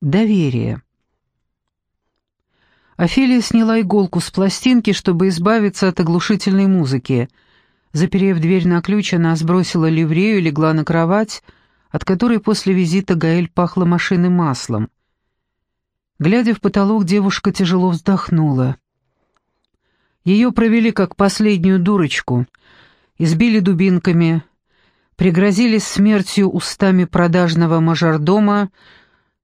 Доверие. Офелия сняла иголку с пластинки, чтобы избавиться от оглушительной музыки. Заперев дверь на ключ, она сбросила ливрею и легла на кровать, от которой после визита Гаэль пахла машинным маслом. Глядя в потолок, девушка тяжело вздохнула. Ее провели как последнюю дурочку, избили дубинками, пригрозили смертью устами продажного мажордома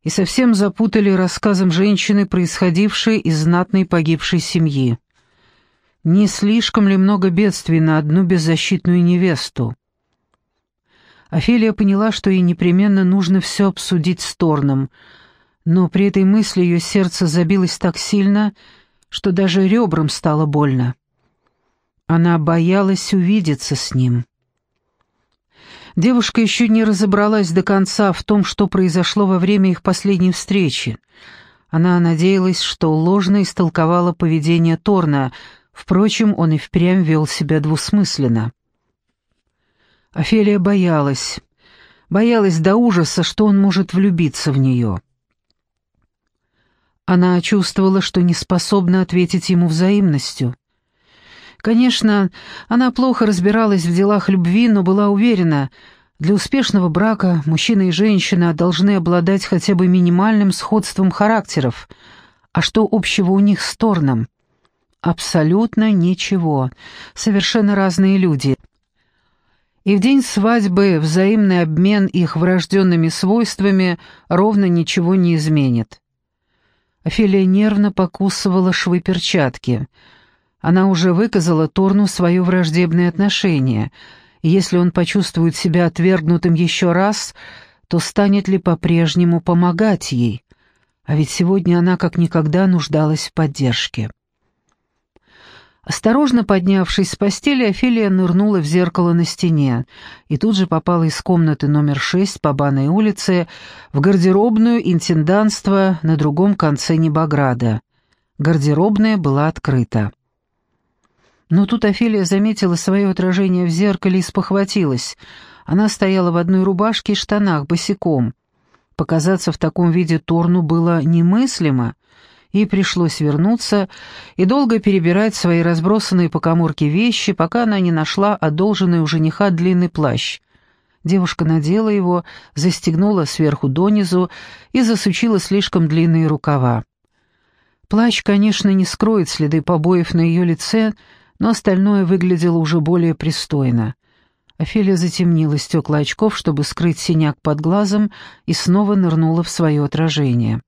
и совсем запутали рассказом женщины, происходившей из знатной погибшей семьи. Не слишком ли много бедствий на одну беззащитную невесту? Офелия поняла, что ей непременно нужно все обсудить с Торном, но при этой мысли ее сердце забилось так сильно, что даже ребрам стало больно. Она боялась увидеться с ним. Девушка еще не разобралась до конца в том, что произошло во время их последней встречи. Она надеялась, что ложно истолковала поведение Торна, впрочем, он и впрямь вел себя двусмысленно. Офелия боялась, боялась до ужаса, что он может влюбиться в нее. Она чувствовала, что не способна ответить ему взаимностью. Конечно, она плохо разбиралась в делах любви, но была уверена, для успешного брака мужчина и женщина должны обладать хотя бы минимальным сходством характеров. А что общего у них с Торном? Абсолютно ничего. Совершенно разные люди. И в день свадьбы взаимный обмен их врожденными свойствами ровно ничего не изменит. Офелия нервно покусывала швы перчатки — она уже выказала Торну свое враждебное отношение, и если он почувствует себя отвергнутым еще раз, то станет ли по-прежнему помогать ей? А ведь сегодня она как никогда нуждалась в поддержке. Осторожно поднявшись с постели, Офелия нырнула в зеркало на стене и тут же попала из комнаты номер шесть по Банной улице в гардеробную интенданства на другом конце Небограда. Гардеробная была открыта. Но тут Офелия заметила свое отражение в зеркале и спохватилась. Она стояла в одной рубашке и штанах, босиком. Показаться в таком виде Торну было немыслимо, и пришлось вернуться и долго перебирать свои разбросанные по коморке вещи, пока она не нашла одолженный у жениха длинный плащ. Девушка надела его, застегнула сверху донизу и засучила слишком длинные рукава. Плащ, конечно, не скроет следы побоев на ее лице, но остальное выглядело уже более пристойно. Офелия затемнила стекла очков, чтобы скрыть синяк под глазом, и снова нырнула в свое отражение.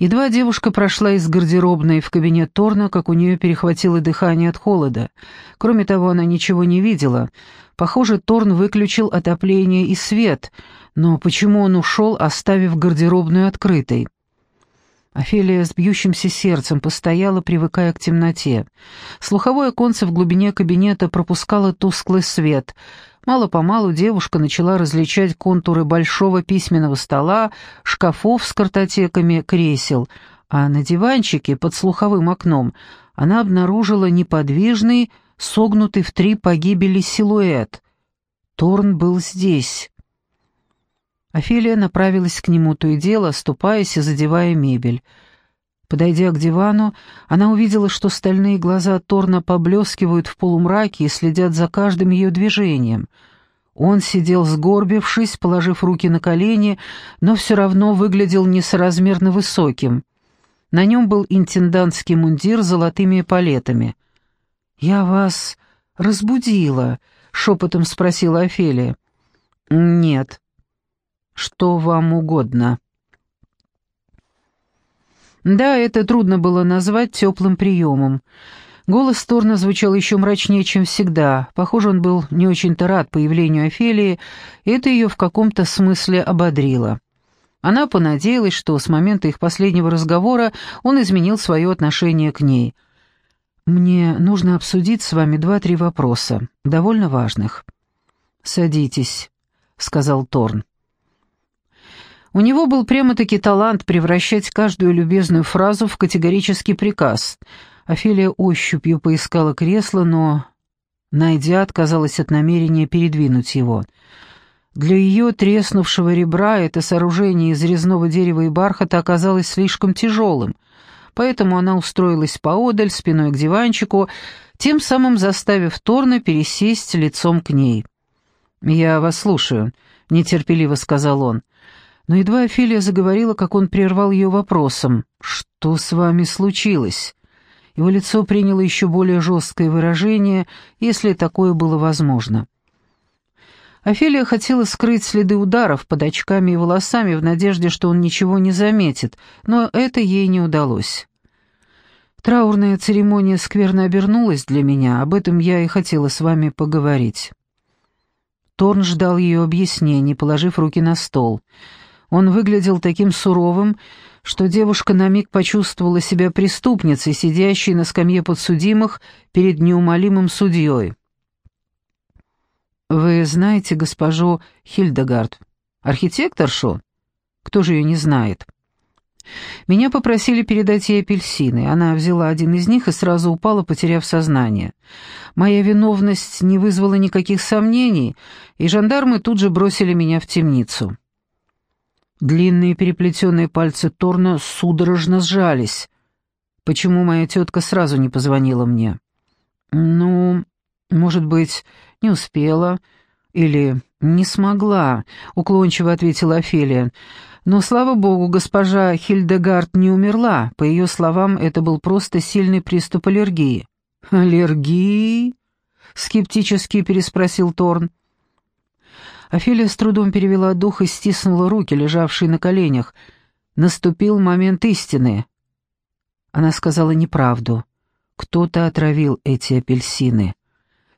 Едва девушка прошла из гардеробной в кабинет Торна, как у нее перехватило дыхание от холода. Кроме того, она ничего не видела. Похоже, Торн выключил отопление и свет, но почему он ушел, оставив гардеробную открытой? Офелия с бьющимся сердцем постояла, привыкая к темноте. Слуховое оконце в глубине кабинета пропускало тусклый свет. Мало-помалу девушка начала различать контуры большого письменного стола, шкафов с картотеками, кресел, а на диванчике под слуховым окном она обнаружила неподвижный, согнутый в три погибели силуэт. Торн был здесь. Офелия направилась к нему то и дело, ступаясь и задевая мебель. Подойдя к дивану, она увидела, что стальные глаза Торна поблескивают в полумраке и следят за каждым ее движением. Он сидел сгорбившись, положив руки на колени, но все равно выглядел несоразмерно высоким. На нем был интендантский мундир с золотыми эполетами. «Я вас разбудила?» — шепотом спросила Офелия. «Нет», что вам угодно». Да, это трудно было назвать теплым приемом. Голос Торна звучал еще мрачнее, чем всегда. Похоже, он был не очень-то рад появлению Офелии, и это ее в каком-то смысле ободрило. Она понадеялась, что с момента их последнего разговора он изменил свое отношение к ней. «Мне нужно обсудить с вами два-три вопроса, довольно важных». «Садитесь», — сказал Торн. У него был прямо-таки талант превращать каждую любезную фразу в категорический приказ. Офелия ощупью поискала кресло, но, найдя, отказалась от намерения передвинуть его. Для ее треснувшего ребра это сооружение из резного дерева и бархата оказалось слишком тяжелым, поэтому она устроилась поодаль, спиной к диванчику, тем самым заставив Торна пересесть лицом к ней. «Я вас слушаю», — нетерпеливо сказал он. Но едва Офелия заговорила, как он прервал ее вопросом. «Что с вами случилось?» Его лицо приняло еще более жесткое выражение, если такое было возможно. Офелия хотела скрыть следы ударов под очками и волосами в надежде, что он ничего не заметит, но это ей не удалось. Траурная церемония скверно обернулась для меня, об этом я и хотела с вами поговорить. Торн ждал ее объяснений, положив руки на стол. Он выглядел таким суровым, что девушка на миг почувствовала себя преступницей, сидящей на скамье подсудимых перед неумолимым судьей. «Вы знаете госпожу Хильдегард? Архитекторшу? Кто же ее не знает?» Меня попросили передать ей апельсины. Она взяла один из них и сразу упала, потеряв сознание. Моя виновность не вызвала никаких сомнений, и жандармы тут же бросили меня в темницу. Длинные переплетенные пальцы Торна судорожно сжались. Почему моя тетка сразу не позвонила мне? «Ну, может быть, не успела или не смогла», — уклончиво ответила Офелия. «Но, слава богу, госпожа Хильдегард не умерла. По ее словам, это был просто сильный приступ аллергии». «Аллергии?» — скептически переспросил Торн. Офелия с трудом перевела дух и стиснула руки, лежавшие на коленях. Наступил момент истины. Она сказала неправду. Кто-то отравил эти апельсины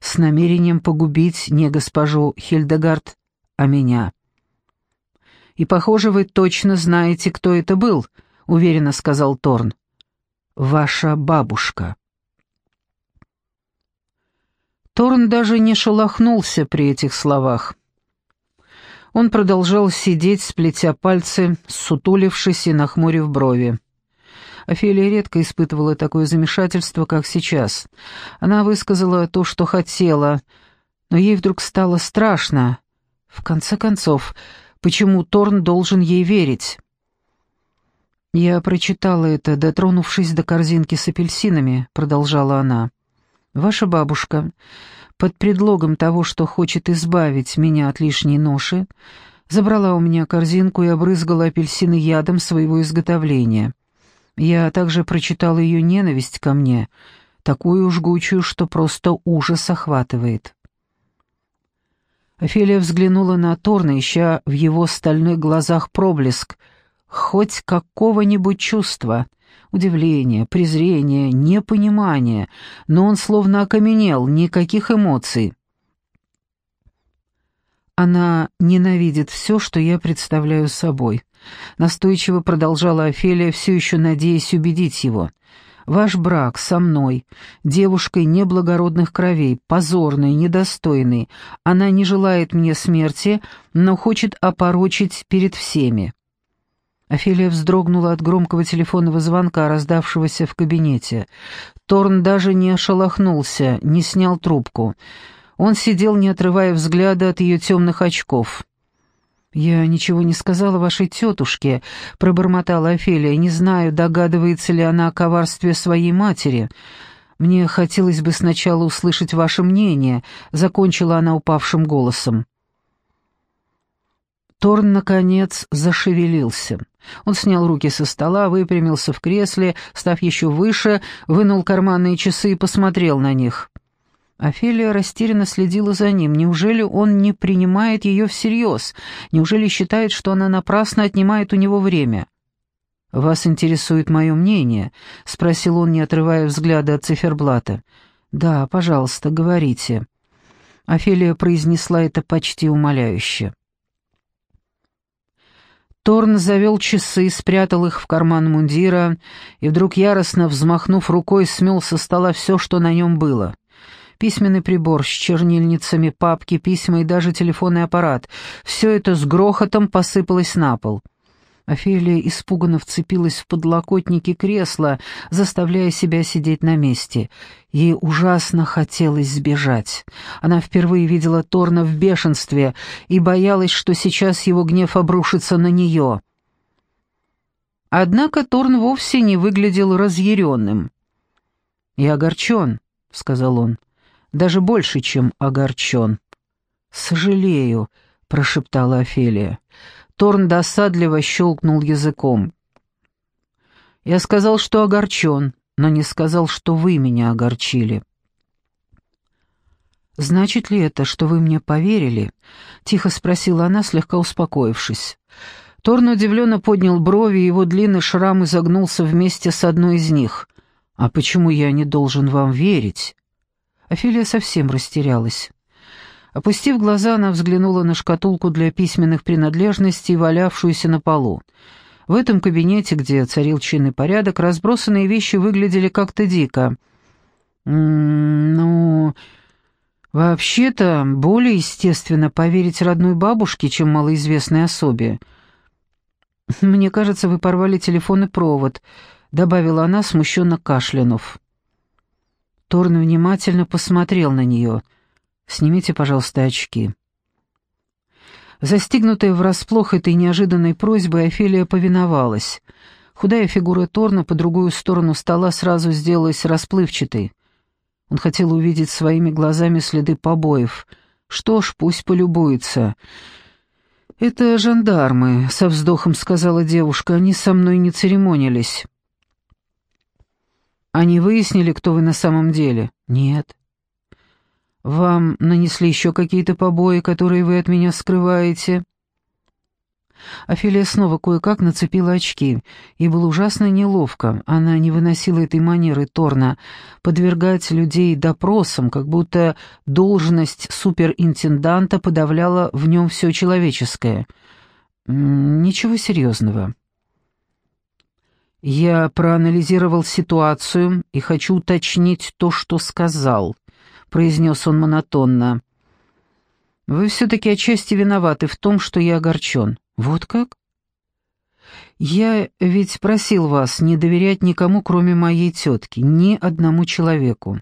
с намерением погубить не госпожу Хильдегард, а меня. «И, похоже, вы точно знаете, кто это был», — уверенно сказал Торн. «Ваша бабушка». Торн даже не шелохнулся при этих словах. Он продолжал сидеть, сплетя пальцы, сутулившись и нахмурив брови. Офелия редко испытывала такое замешательство, как сейчас. Она высказала то, что хотела, но ей вдруг стало страшно. В конце концов, почему Торн должен ей верить? «Я прочитала это, дотронувшись до корзинки с апельсинами», — продолжала она. «Ваша бабушка, под предлогом того, что хочет избавить меня от лишней ноши, забрала у меня корзинку и обрызгала апельсины ядом своего изготовления. Я также прочитал ее ненависть ко мне, такую жгучую, что просто ужас охватывает. Офелия взглянула на Торна, ища в его стальных глазах проблеск, хоть какого-нибудь чувства, удивления, презрения, непонимания, но он словно окаменел, никаких эмоций. Она ненавидит все, что я представляю собой. Настойчиво продолжала Офелия, все еще надеясь убедить его. «Ваш брак со мной, девушкой неблагородных кровей, позорной, недостойной, она не желает мне смерти, но хочет опорочить перед всеми». Офелия вздрогнула от громкого телефонного звонка, раздавшегося в кабинете. Торн даже не ошелохнулся, не снял трубку. Он сидел, не отрывая взгляда от ее темных очков. «Я ничего не сказала вашей тетушке», — пробормотала Офелия. «Не знаю, догадывается ли она о коварстве своей матери. Мне хотелось бы сначала услышать ваше мнение», — закончила она упавшим голосом. Торн, наконец, зашевелился. Он снял руки со стола, выпрямился в кресле, став еще выше, вынул карманные часы и посмотрел на них. Офелия растерянно следила за ним. Неужели он не принимает ее всерьез? Неужели считает, что она напрасно отнимает у него время? «Вас интересует мое мнение?» — спросил он, не отрывая взгляда от циферблата. «Да, пожалуйста, говорите». Офелия произнесла это почти умоляюще. Торн завел часы, спрятал их в карман мундира и вдруг яростно взмахнув рукой смел со стола все, что на нем было — Письменный прибор с чернильницами, папки, письма и даже телефонный аппарат — все это с грохотом посыпалось на пол. Офелия испуганно вцепилась в подлокотники кресла, заставляя себя сидеть на месте. Ей ужасно хотелось сбежать. Она впервые видела Торна в бешенстве и боялась, что сейчас его гнев обрушится на нее. Однако Торн вовсе не выглядел разъяренным. «Я огорчен», — сказал он, — «даже больше, чем огорчен». «Сожалею», — прошептала Офелия. Торн досадливо щелкнул языком. «Я сказал, что огорчен, но не сказал, что вы меня огорчили». «Значит ли это, что вы мне поверили?» — тихо спросила она, слегка успокоившись. Торн удивленно поднял брови, и его длинный шрам изогнулся вместе с одной из них. «А почему я не должен вам верить?» Офелия совсем растерялась. Опустив глаза, она взглянула на шкатулку для письменных принадлежностей, валявшуюся на полу. В этом кабинете, где царил чинный порядок, разбросанные вещи выглядели как-то дико. «М -м, «Ну, вообще-то, более естественно поверить родной бабушке, чем малоизвестной особе. Мне кажется, вы порвали телефонный провод», — добавила она, смущенно кашлянув. Торн внимательно посмотрел на нее — Снимите, пожалуйста, очки». Застигнутая врасплох этой неожиданной просьбой, Офелия повиновалась. Худая фигура Торна по другую сторону стола сразу сделалась расплывчатой. Он хотел увидеть своими глазами следы побоев. Что ж, пусть полюбуется. «Это жандармы», — со вздохом сказала девушка, — «они со мной не церемонились». «Они выяснили, кто вы на самом деле?» «Нет». Вам нанесли еще какие-то побои, которые вы от меня скрываете?» Офелия снова кое-как нацепила очки. Ей было ужасно неловко. Она не выносила этой манеры Торна подвергать людей допросам, как будто должность суперинтенданта подавляла в нем все человеческое. Ничего серьезного. Я проанализировал ситуацию и хочу уточнить то, что сказал. — произнес он монотонно. «Вы все-таки отчасти виноваты в том, что я огорчен. Вот как?» «Я ведь просил вас не доверять никому, кроме моей тетки, ни одному человеку.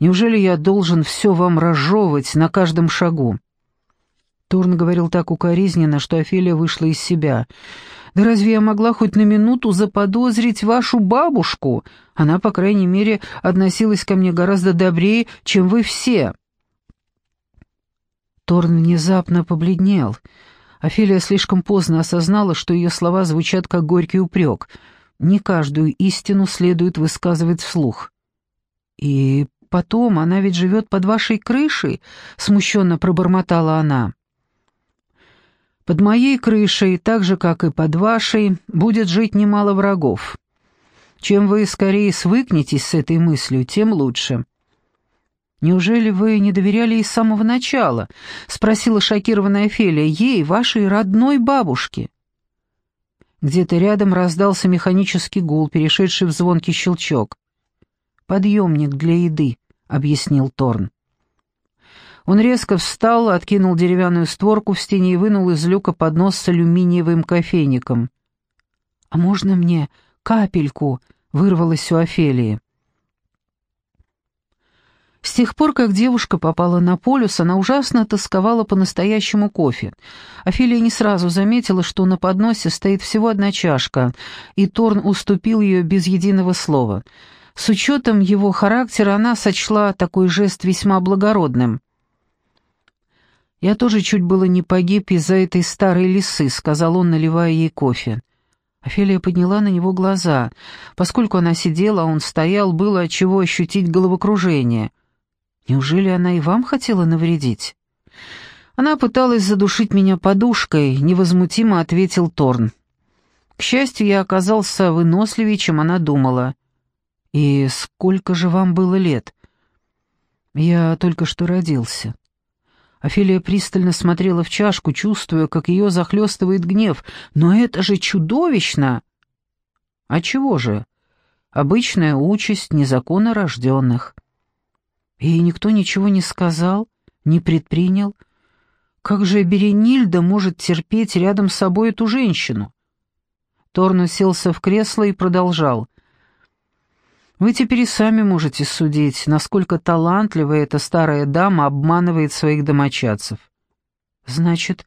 Неужели я должен все вам разжевывать на каждом шагу?» Турн говорил так укоризненно, что Офелия вышла из себя. «Да разве я могла хоть на минуту заподозрить вашу бабушку? Она, по крайней мере, относилась ко мне гораздо добрее, чем вы все». Торн внезапно побледнел. Офелия слишком поздно осознала, что ее слова звучат как горький упрек. Не каждую истину следует высказывать вслух. «И потом, она ведь живет под вашей крышей», — смущенно пробормотала она. Под моей крышей, так же, как и под вашей, будет жить немало врагов. Чем вы скорее свыкнетесь с этой мыслью, тем лучше». «Неужели вы не доверяли ей с самого начала?» — спросила шокированная Фелия. «Ей, вашей родной бабушке». Где-то рядом раздался механический гул, перешедший в звонкий щелчок. «Подъемник для еды», — объяснил Торн. Он резко встал, откинул деревянную створку в стене и вынул из люка поднос с алюминиевым кофейником. «А можно мне капельку?» — вырвалось у Офелии. С тех пор, как девушка попала на полюс, она ужасно тосковала по настоящему кофе. Офелия не сразу заметила, что на подносе стоит всего одна чашка, и Торн уступил ее без единого слова. С учетом его характера она сочла такой жест весьма благородным. «Я тоже чуть было не погиб из-за этой старой лисы», — сказал он, наливая ей кофе. Офелия подняла на него глаза. Поскольку она сидела, а он стоял, было от чего ощутить головокружение. «Неужели она и вам хотела навредить?» «Она пыталась задушить меня подушкой», — невозмутимо ответил Торн. «К счастью, я оказался выносливее, чем она думала». «И сколько же вам было лет?» «Я только что родился». Офелия пристально смотрела в чашку, чувствуя, как ее захлестывает гнев. «Но это же чудовищно!» «А чего же? Обычная участь незаконно рожденных». И никто ничего не сказал, не предпринял. Как же Беренильда может терпеть рядом с собой эту женщину? Торн уселся в кресло и продолжал. «Вы теперь и сами можете судить, насколько талантливая эта старая дама обманывает своих домочадцев». «Значит,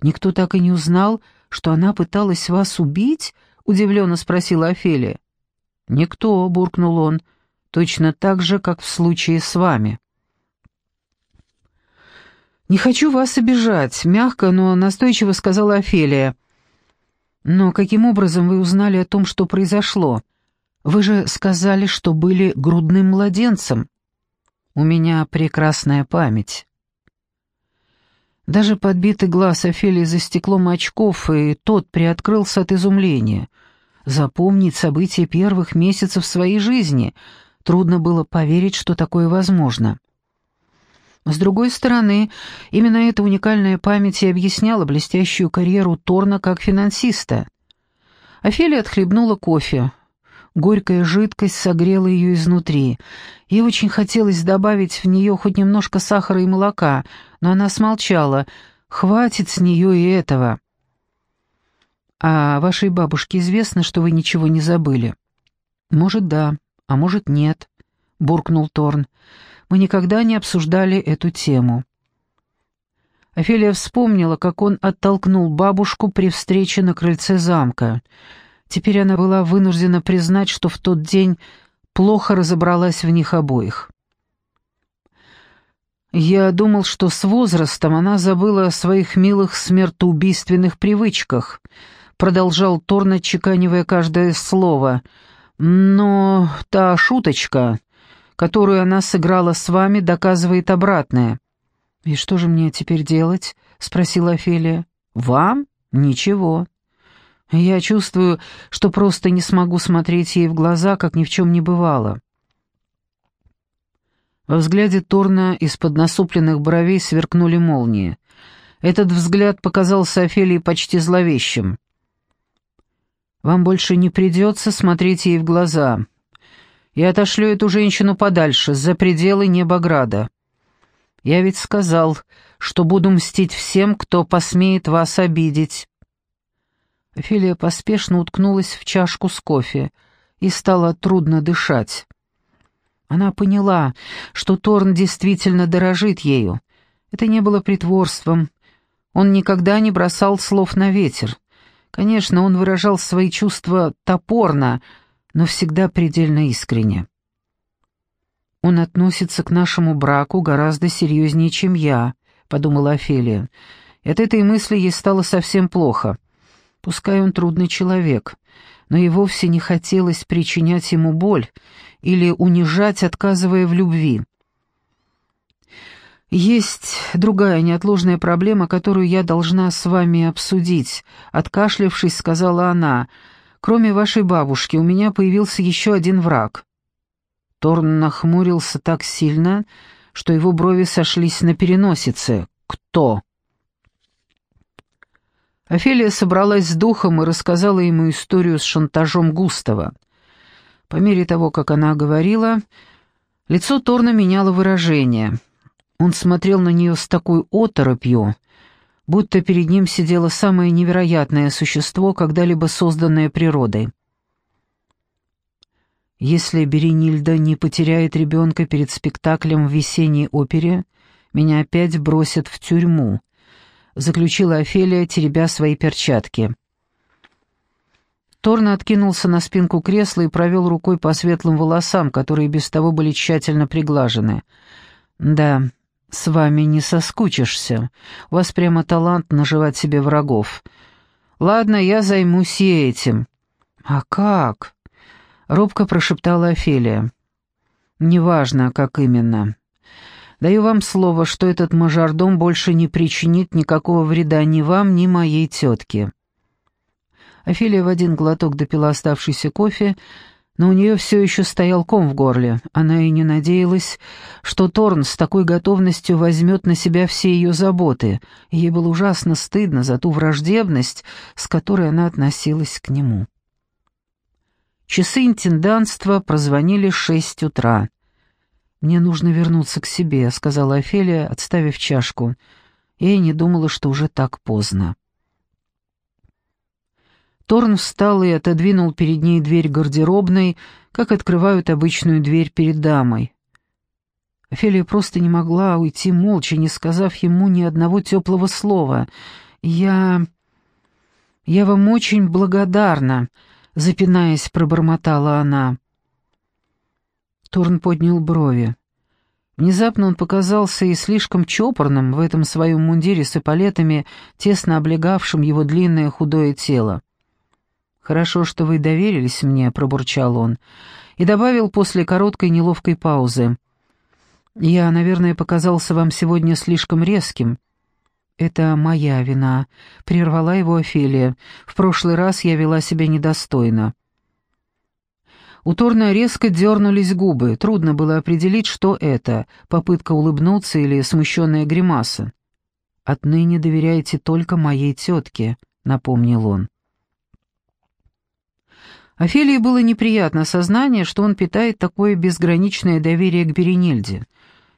никто так и не узнал, что она пыталась вас убить?» — удивленно спросила Офелия. «Никто», — буркнул он, — «точно так же, как в случае с вами». «Не хочу вас обижать», — мягко, но настойчиво сказала Офелия. «Но каким образом вы узнали о том, что произошло? Вы же сказали, что были грудным младенцем». «У меня прекрасная память». Даже подбитый глаз Офелии за стеклом очков, и тот приоткрылся от изумления. Запомнить события первых месяцев своей жизни. Трудно было поверить, что такое возможно. С другой стороны, именно эта уникальная память и объясняла блестящую карьеру Торна как финансиста. Офелия отхлебнула кофе. Горькая жидкость согрела ее изнутри. Ей очень хотелось добавить в нее хоть немножко сахара и молока, но она смолчала. «Хватит с нее и этого». «А вашей бабушке известно, что вы ничего не забыли?» «Может, да, а может, нет», — буркнул Торн мы никогда не обсуждали эту тему. Офелия вспомнила, как он оттолкнул бабушку при встрече на крыльце замка. Теперь она была вынуждена признать, что в тот день плохо разобралась в них обоих. Я думал, что с возрастом она забыла о своих милых смертоубийственных привычках, продолжал Торн, отчеканивая каждое слово. Но та шуточка, которую она сыграла с вами, доказывает обратное». «И что же мне теперь делать?» — спросила Офелия. «Вам? Ничего. Я чувствую, что просто не смогу смотреть ей в глаза, как ни в чем не бывало». Во взгляде Торна из-под насупленных бровей сверкнули молнии. Этот взгляд показался Офелии почти зловещим. «Вам больше не придется смотреть ей в глаза. Я отошлю эту женщину подальше, за пределы Небограда. Я ведь сказал, что буду мстить всем, кто посмеет вас обидеть». Офелия поспешно уткнулась в чашку с кофе и стало трудно дышать. Она поняла, что Торн действительно дорожит ею. Это не было притворством. Он никогда не бросал слов на ветер. Конечно, он выражал свои чувства топорно, но всегда предельно искренне. «Он относится к нашему браку гораздо серьезнее, чем я», — подумала Офелия. От этой мысли ей стало совсем плохо. Пускай он трудный человек, но и вовсе не хотелось причинять ему боль или унижать, отказывая в любви. «Есть другая неотложная проблема, которую я должна с вами обсудить», — откашлявшись, сказала она, — Кроме вашей бабушки, у меня появился еще один враг». Торн нахмурился так сильно, что его брови сошлись на переносице. «Кто?» Офелия собралась с духом и рассказала ему историю с шантажом Густава. По мере того, как она говорила, лицо Торна меняло выражение. Он смотрел на нее с такой оторопью, будто перед ним сидело самое невероятное существо, когда-либо созданное природой. Если Беренильда не потеряет ребенка перед спектаклем в весенней опере, меня опять бросят в тюрьму, заключила Офелия, теребя свои перчатки. Торн откинулся на спинку кресла и провел рукой по светлым волосам, которые без того были тщательно приглажены. «Да, «С вами не соскучишься. У вас прямо талант наживать себе врагов. Ладно, я займусь и этим». «А как?» — робко прошептала Офелия. «Неважно, как именно. Даю вам слово, что этот мажордом больше не причинит никакого вреда ни вам, ни моей тетке». Офелия в один глоток допила оставшийся кофе, но у нее все еще стоял ком в горле. Она и не надеялась, что Торн с такой готовностью возьмет на себя все ее заботы. Ей было ужасно стыдно за ту враждебность, с которой она относилась к нему. Часы интендантства прозвонили шесть утра. «Мне нужно вернуться к себе», — сказала Офелия, отставив чашку. Я и не думала, что уже так поздно. Торн встал и отодвинул перед ней дверь гардеробной, как открывают обычную дверь перед дамой. Офелия просто не могла уйти молча, не сказав ему ни одного теплого слова. «Я... я вам очень благодарна», — запинаясь, пробормотала она. Торн поднял брови. Внезапно он показался и слишком чопорным в этом своем мундире с эполетами, тесно облегавшим его длинное худое тело. «Хорошо, что вы доверились мне», — пробурчал он, и добавил после короткой неловкой паузы. «Я, наверное, показался вам сегодня слишком резким». «Это моя вина», — прервала его Офелия. «В прошлый раз я вела себя недостойно». У Торна резко дернулись губы, трудно было определить, что это, попытка улыбнуться или смущенная гримаса. «Отныне доверяйте только моей тетке», — напомнил он. Офелии было неприятно сознание, что он питает такое безграничное доверие к Беренильде.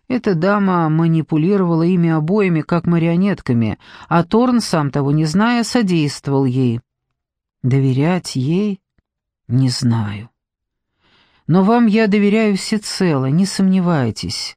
Эта дама манипулировала ими обоими, как марионетками, а Торн, сам того не зная, содействовал ей. Доверять ей? Не знаю. Но вам я доверяю всецело, не сомневайтесь».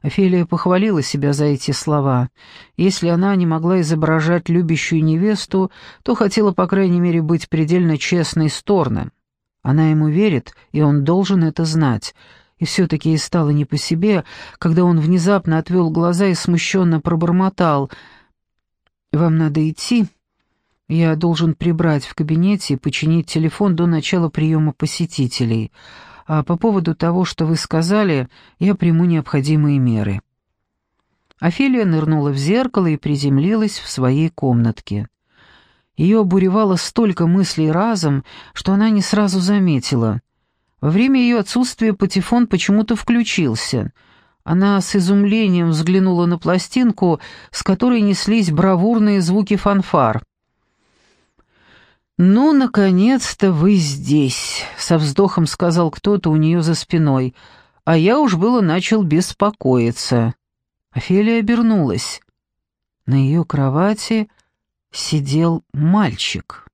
Офелия похвалила себя за эти слова. Если она не могла изображать любящую невесту, то хотела, по крайней мере, быть предельно честной с Торном. Она ему верит, и он должен это знать. И все-таки ей стало не по себе, когда он внезапно отвел глаза и смущенно пробормотал. «Вам надо идти?» Я должен прибрать в кабинете и починить телефон до начала приема посетителей. А по поводу того, что вы сказали, я приму необходимые меры». Офелия нырнула в зеркало и приземлилась в своей комнатке. Ее обуревало столько мыслей разом, что она не сразу заметила. Во время ее отсутствия патефон почему-то включился. Она с изумлением взглянула на пластинку, с которой неслись бравурные звуки фанфар. «Ну, наконец-то вы здесь», — со вздохом сказал кто-то у нее за спиной, а я уж было начал беспокоиться. Офелия обернулась. На ее кровати сидел мальчик.